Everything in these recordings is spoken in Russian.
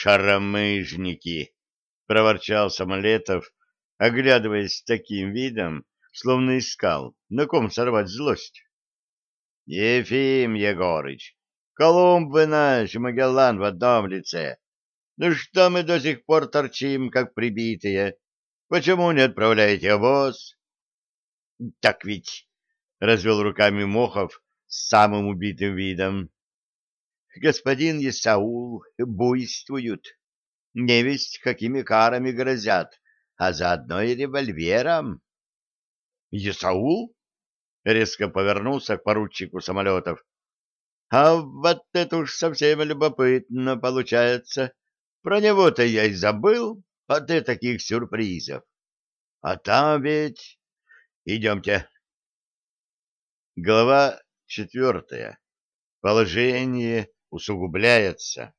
Шаромыжники! — проворчал Самолетов, оглядываясь таким видом, словно искал, на ком сорвать злость. — Ефим Егорыч, Колумб вы наш, Магеллан в одном лице. Ну что мы до сих пор торчим, как прибитые? Почему не отправляете обоз? — Так ведь, — развел руками Мохов с самым убитым видом, — господин Исаул буйствуют. Невесть какими карами грозят, а заодно и револьвером. — Исаул? — резко повернулся к поручику самолетов. — А вот это уж совсем любопытно получается. Про него-то я и забыл, а ты таких сюрпризов. А там ведь... Идемте. Глава четвертая. Положение усугубляется.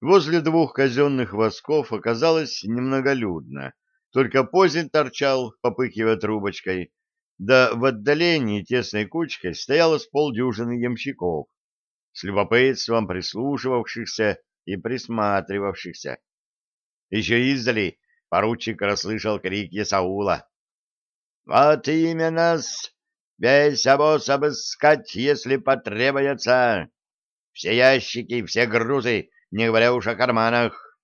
Возле двух казенных восков оказалось немноголюдно. Только Позин торчал, попыхивая трубочкой, да в отдалении тесной кучкой стояло с полдюжины ямщиков, с любопытством прислушивавшихся и присматривавшихся. Еще издали поручик расслышал крики Саула. «Вот имя нас! Весь обоз обыскать, если потребуется! Все ящики, все грузы, не говоря уж о карманах!»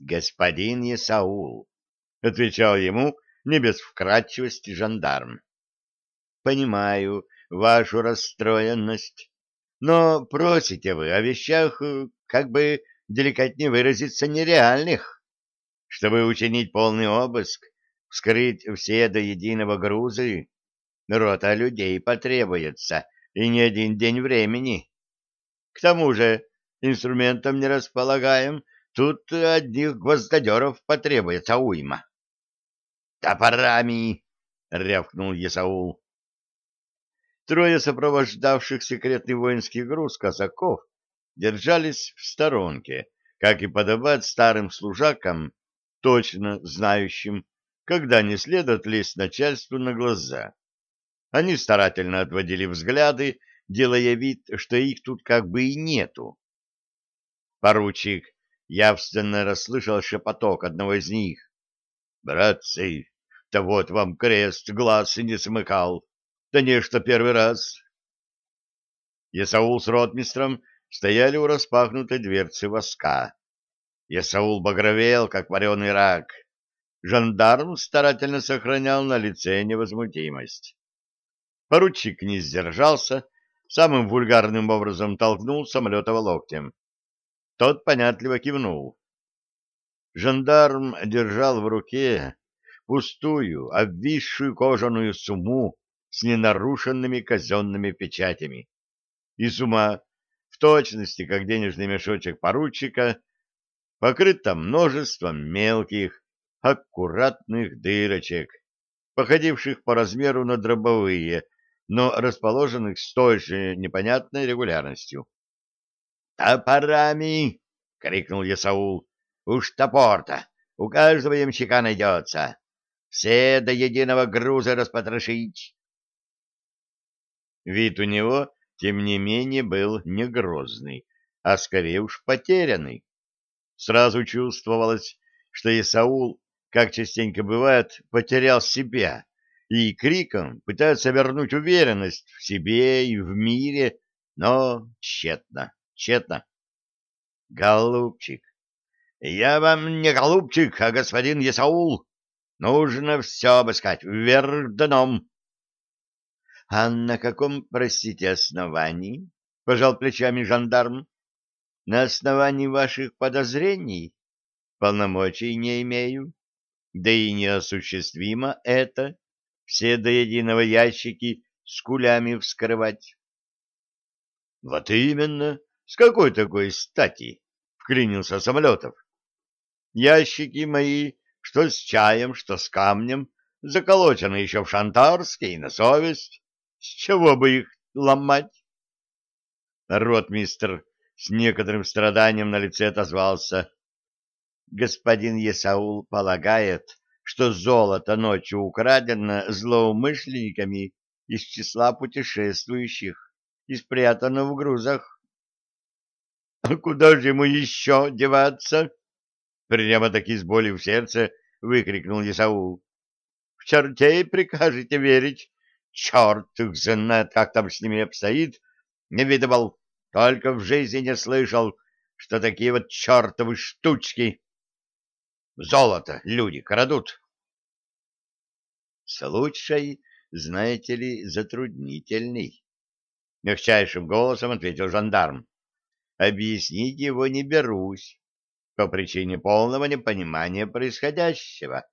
«Господин Исаул», — отвечал ему не без вкратчивости жандарм, — «понимаю вашу расстроенность, но просите вы о вещах, как бы деликатнее выразиться, нереальных. Чтобы учинить полный обыск, вскрыть все до единого грузы, рота людей потребуется, и не один день времени. К тому же инструментом не располагаем, тут одних гвоздодеров потребуется уйма. «Топорами!» — рявкнул Есаул. Трое сопровождавших секретный воинский груз казаков держались в сторонке, как и подобает старым служакам, точно знающим, когда не следует лезть начальству на глаза. Они старательно отводили взгляды, делая вид, что их тут как бы и нету. Поручик явственно расслышал шепоток одного из них. «Братцы, да вот вам крест, глаз и не смыкал. Да не что первый раз». Есаул с ротмистром стояли у распахнутой дверцы воска. Есаул багровел, как вареный рак. Жандарм старательно сохранял на лице невозмутимость. Поручик не сдержался, самым вульгарным образом толкнул Самолетова локтем. Тот понятливо кивнул. Жандарм держал в руке пустую, обвисшую кожаную сумму с ненарушенными казенными печатями. И сумма, в точности, как денежный мешочек поручика, покрыта множеством мелких, аккуратных дырочек, походивших по размеру на дробовые, но расположенных с той же непонятной регулярностью. «Топорами!» — крикнул Ясаул. «Уж топор-то у каждого ямщика найдется. Все до единого груза распотрошить!» Вид у него, тем не менее, был не грозный, а скорее уж потерянный. Сразу чувствовалось, что Исаул, как частенько бывает, потерял себя и криком пытается вернуть уверенность в себе и в мире, но тщетно, тщетно. Голубчик, я вам не голубчик, а господин Исаул. Нужно все обыскать вверх дном. — А на каком, простите, основании? — пожал плечами жандарм. — На основании ваших подозрений? Полномочий не имею. Да и неосуществимо это, все до единого ящики с кулями вскрывать. — Вот именно. С какой такой стати? — вклинился Самолетов. — Ящики мои, что с чаем, что с камнем, заколочены еще в Шантарске и на совесть. С чего бы их ломать? Ротмистр с некоторым страданием на лице отозвался. Господин Есаул полагает, что золото ночью украдено злоумышленниками из числа путешествующих и спрятано в грузах. А куда же ему еще деваться? Прямо-таки с болью в сердце выкрикнул Исаул. В чертей прикажете верить? Черт их знает, как там с ними обстоит. Не видывал, только в жизни не слышал, что такие вот чертовы штучки. Золото люди крадут. Случай, знаете ли, затруднительный. Мягчайшим голосом ответил жандарм. Объяснить его не берусь по причине полного непонимания происходящего.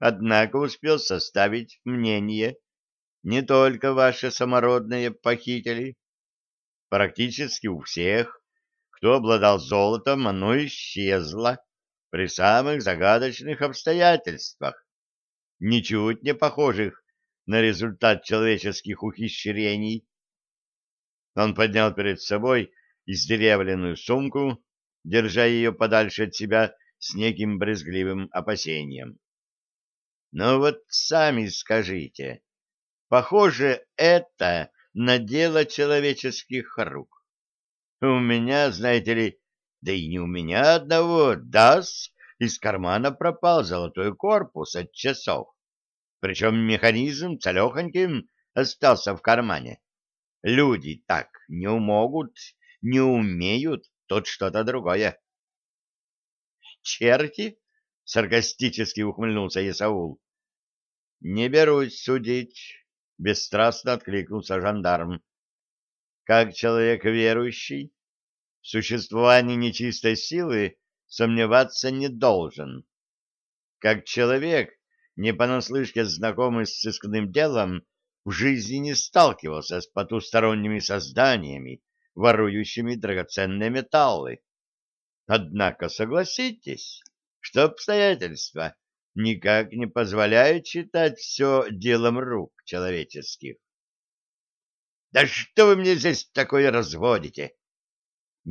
Однако успел составить мнение не только ваши самородные похитили. Практически у всех, кто обладал золотом, оно исчезло при самых загадочных обстоятельствах, ничуть не похожих на результат человеческих ухищрений. Он поднял перед собой издеревленную сумку, держа ее подальше от себя с неким брезгливым опасением. «Ну вот сами скажите, похоже это на дело человеческих рук. У меня, знаете ли, да и не у меня одного, дас, из кармана пропал золотой корпус от часов. Причем механизм целехоньким остался в кармане. Люди так не умогут, не умеют, тут что-то другое. «Черти?» — саркастически ухмыльнулся Исаул. «Не берусь судить», — бесстрастно откликнулся жандарм. «Как человек верующий, в существовании нечистой силы сомневаться не должен. Как человек, не понаслышке знакомый с сыскным делом, в жизни не сталкивался с потусторонними созданиями, ворующими драгоценные металлы. Однако согласитесь, что обстоятельства никак не позволяют считать все делом рук человеческих. — Да что вы мне здесь такое разводите? —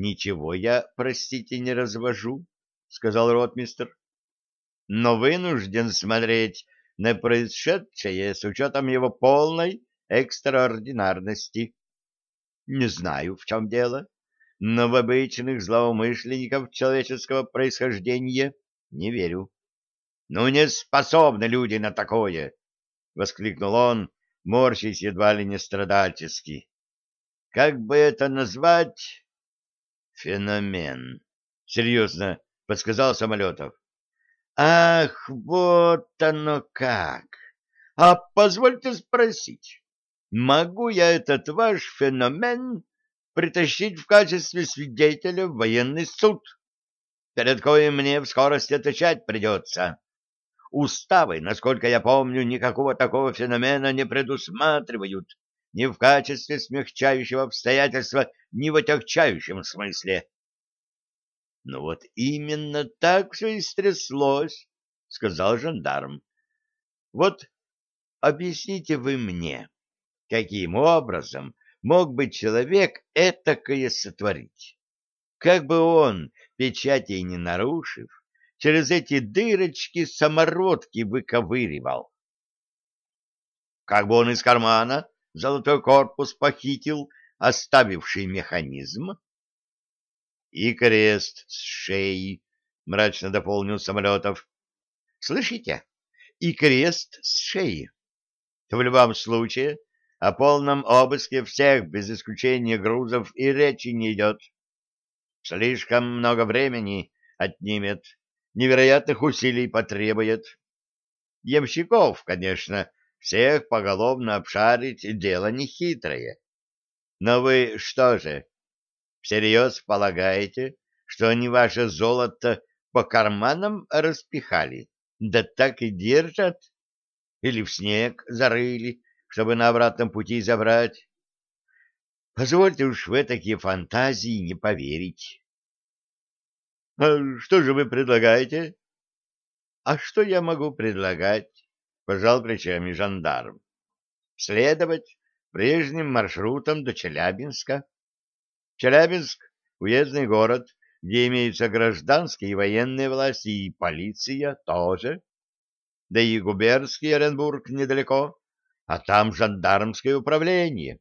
Ничего я, простите, не развожу, — сказал ротмистр. — Но вынужден смотреть на происшедшее с учетом его полной экстраординарности. Не знаю, в чем дело, но в обычных злоумышленников человеческого происхождения не верю. — Ну, не способны люди на такое! — воскликнул он, морщись едва ли не страдальчески. — Как бы это назвать? — Феномен, — серьезно подсказал Самолетов. — Ах, вот оно как! А позвольте спросить, могу я этот ваш феномен притащить в качестве свидетеля в военный суд, перед коим мне в скорости отвечать придется. Уставы, насколько я помню, никакого такого феномена не предусматривают ни в качестве смягчающего обстоятельства, ни в отягчающем смысле. — Ну вот именно так все и стряслось, — сказал жандарм. — Вот объясните вы мне, каким образом мог бы человек этакое сотворить? Как бы он, печатей не нарушив, через эти дырочки самородки выковыривал? Как бы он из кармана золотой корпус похитил, оставивший механизм? И крест с шеи, мрачно дополнил Самолетов. Слышите? И крест с шеи. В любом случае, о полном обыске всех, без исключения грузов, и речи не идет. Слишком много времени отнимет, невероятных усилий потребует. Ямщиков, конечно, всех поголовно обшарить — дело нехитрое. Но вы что же, всерьез полагаете, что они ваше золото по карманам распихали, да так и держат? Или в снег зарыли, чтобы на обратном пути забрать. Позвольте уж в такие фантазии не поверить. — А что же вы предлагаете? — А что я могу предлагать? — пожал плечами жандарм. — Следовать прежним маршрутом до Челябинска. Челябинск — уездный город, где имеются гражданские и военные власти, и полиция тоже. Да и губернский Оренбург недалеко а там жандармское управление.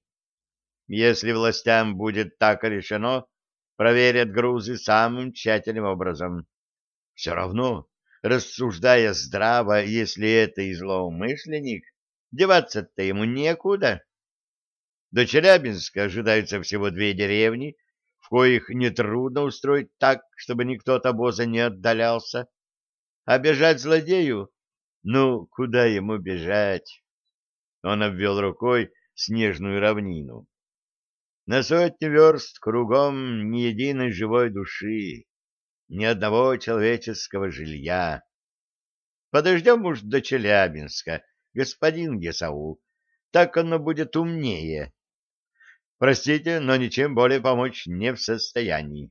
Если властям будет так решено, проверят грузы самым тщательным образом. Все равно, рассуждая здраво, если это и злоумышленник, деваться-то ему некуда. До Челябинска ожидаются всего две деревни, в коих нетрудно устроить так, чтобы никто от обоза не отдалялся. А бежать злодею? Ну, куда ему бежать? Он обвел рукой снежную равнину. На сотни верст кругом ни единой живой души, ни одного человеческого жилья. Подождем уж до Челябинска, господин Гесаул, так оно будет умнее. Простите, но ничем более помочь не в состоянии.